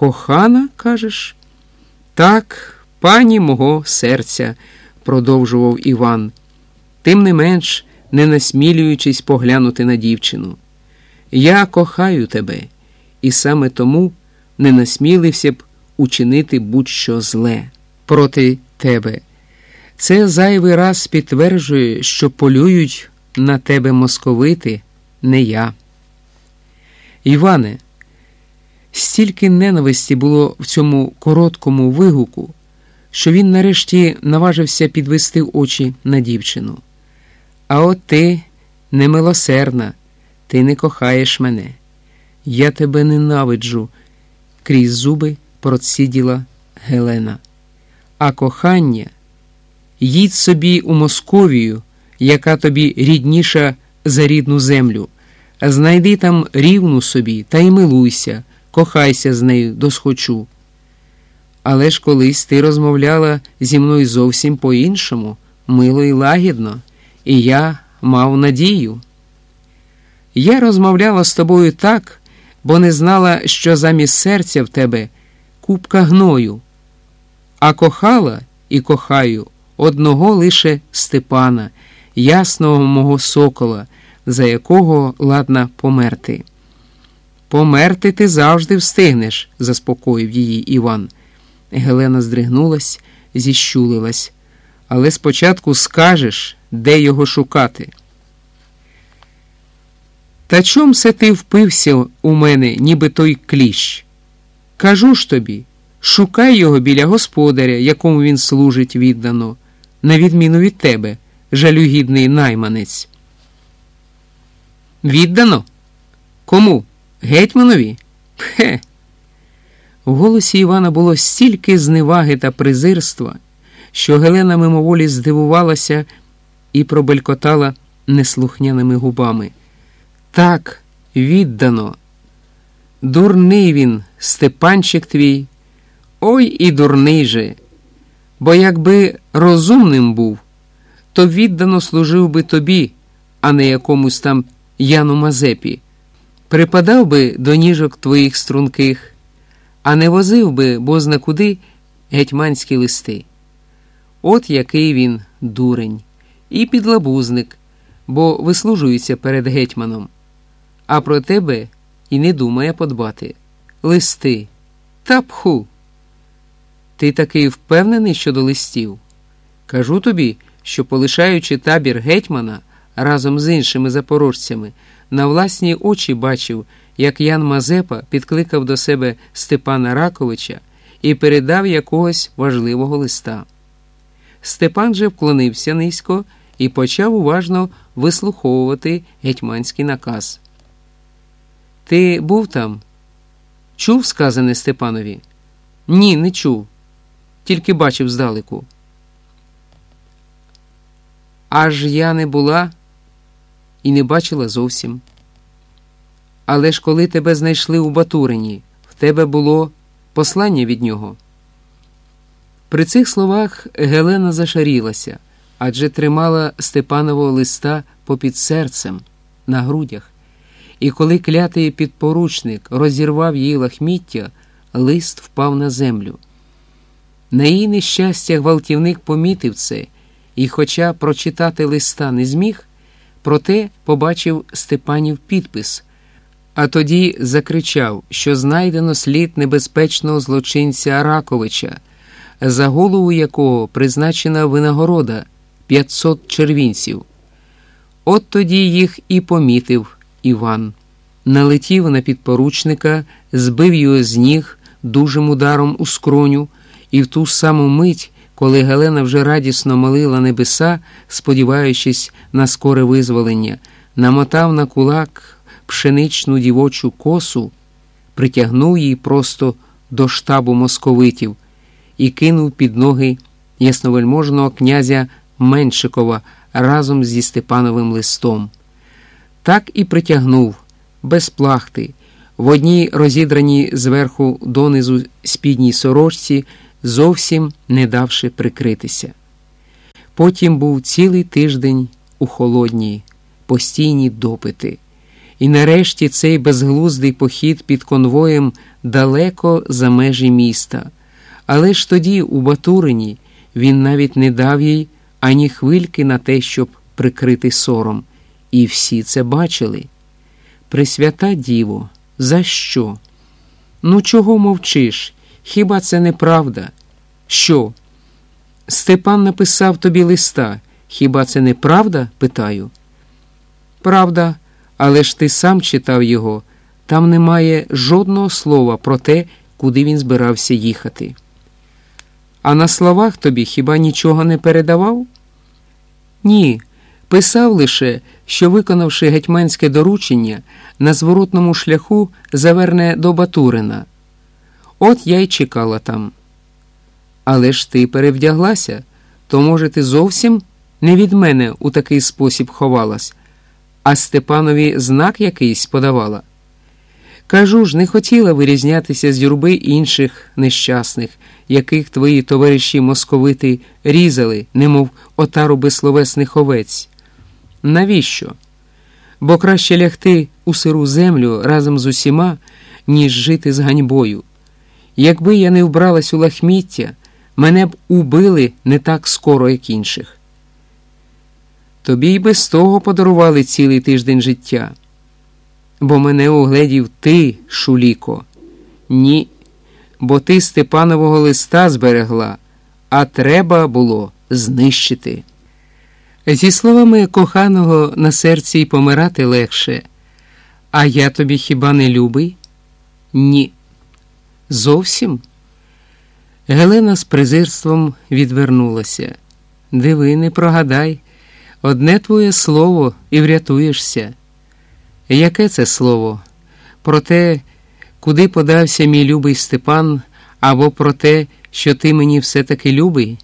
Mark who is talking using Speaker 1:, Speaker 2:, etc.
Speaker 1: Кохана, кажеш? Так, пані мого серця, продовжував Іван, тим не менш не насмілюючись поглянути на дівчину. Я кохаю тебе, і саме тому не насмілився б учинити будь-що зле проти тебе. Це зайвий раз підтверджує, що полюють на тебе московити, не я. Іване, стільки ненависті було в цьому короткому вигуку, що він нарешті наважився підвести очі на дівчину. А от ти немилосердна, ти не кохаєш мене. Я тебе ненавиджу, крізь зуби проціділа Гелена. А кохання їдь собі у Московію, яка тобі рідніша за рідну землю. Знайди там рівну собі та й милуйся, кохайся з нею досхочу. Але ж колись ти розмовляла зі мною зовсім по-іншому, мило і лагідно, і я мав надію. Я розмовляла з тобою так, бо не знала, що замість серця в тебе купка гною, а кохала і кохаю одного лише Степана, ясного мого сокола, за якого ладна померти. Померти ти завжди встигнеш, заспокоїв її Іван. Гелена здригнулась, зіщулилась. Але спочатку скажеш, де його шукати. Та чом се ти впився у мене, ніби той кліщ? Кажу ж тобі, шукай його біля господаря, якому він служить віддано, на відміну від тебе, жалюгідний найманець. Віддано? Кому? Гетьманові? Хе. У голосі Івана було стільки зневаги та презирства, що Гелена мимоволі здивувалася і пробелькотала неслухняними губами. Так, віддано. Дурний він, Степанчик твій. Ой і дурний же. Бо якби розумним був, то віддано служив би тобі, а не якомусь там Яну Мазепі. Припадав би до ніжок твоїх струнких, а не возив би бозна куди гетьманські листи. От який він дурень, і підлабузник, бо вислужується перед гетьманом. А про тебе і не думає подбати. Листи. Та пху. Ти такий впевнений щодо листів? Кажу тобі, що, полишаючи табір гетьмана разом з іншими запорожцями, на власні очі бачив, як Ян Мазепа підкликав до себе Степана Раковича і передав якогось важливого листа. Степан же вклонився низько і почав уважно вислуховувати гетьманський наказ. Ти був там? Чув сказане Степанові? Ні, не чув, тільки бачив здалеку. Аж я не була і не бачила зовсім. Але ж коли тебе знайшли у Батурині, в тебе було послання від нього. При цих словах Гелена зашарілася, адже тримала Степанового листа попід серцем на грудях. І коли клятий підпоручник розірвав її лахміття, лист впав на землю. На її нещастя гвалтівник помітив це і, хоча прочитати листа не зміг, проте побачив Степанів підпис, а тоді закричав, що знайдено слід небезпечного злочинця Раковича, за голову якого призначена винагорода 500 червінців. От тоді їх і помітив Іван. Налетів на підпоручника, збив його з ніг дужим ударом у скроню, і в ту саму мить, коли Галена вже радісно молила небеса, сподіваючись на скоре визволення, намотав на кулак пшеничну дівочу косу, притягнув її просто до штабу московитів і кинув під ноги ясновельможного князя Меншикова разом зі Степановим листом. Так і притягнув без плахти, в одній розідраній зверху донизу спідній сорочці, зовсім не давши прикритися. Потім був цілий тиждень у холодній, постійні допити. І нарешті цей безглуздий похід під конвоєм далеко за межі міста. Але ж тоді, у Батурині, він навіть не дав їй ані хвильки на те, щоб прикрити сором. І всі це бачили. Пресвята Діво, за що? Ну, чого мовчиш? Хіба це неправда? Що? Степан написав тобі листа. Хіба це не правда? питаю. Правда, але ж ти сам читав його. Там немає жодного слова про те, куди він збирався їхати. А на словах тобі хіба нічого не передавав? Ні. Писав лише, що, виконавши гетьманське доручення, на зворотному шляху заверне до Батурина. От я й чекала там. Але ж ти перевдяглася, то, може, ти зовсім не від мене у такий спосіб ховалась, а Степанові знак якийсь подавала. Кажу ж, не хотіла вирізнятися з юрби інших нещасних, яких твої товариші московити різали, немов отару безсловесних овець. Навіщо? Бо краще лягти у сиру землю разом з усіма, ніж жити з ганьбою. Якби я не вбралась у лахміття, мене б убили не так скоро, як інших. Тобі й без того подарували цілий тиждень життя. Бо мене угледів ти, Шуліко. Ні, бо ти Степанового листа зберегла, а треба було знищити. Зі словами коханого на серці й помирати легше. А я тобі хіба не любий? Ні. Зовсім? Гелена з презирством відвернулася. Диви, не прогадай, одне твоє слово і врятуєшся. Яке це слово? Про те, куди подався мій любий Степан, або про те, що ти мені все таки любий?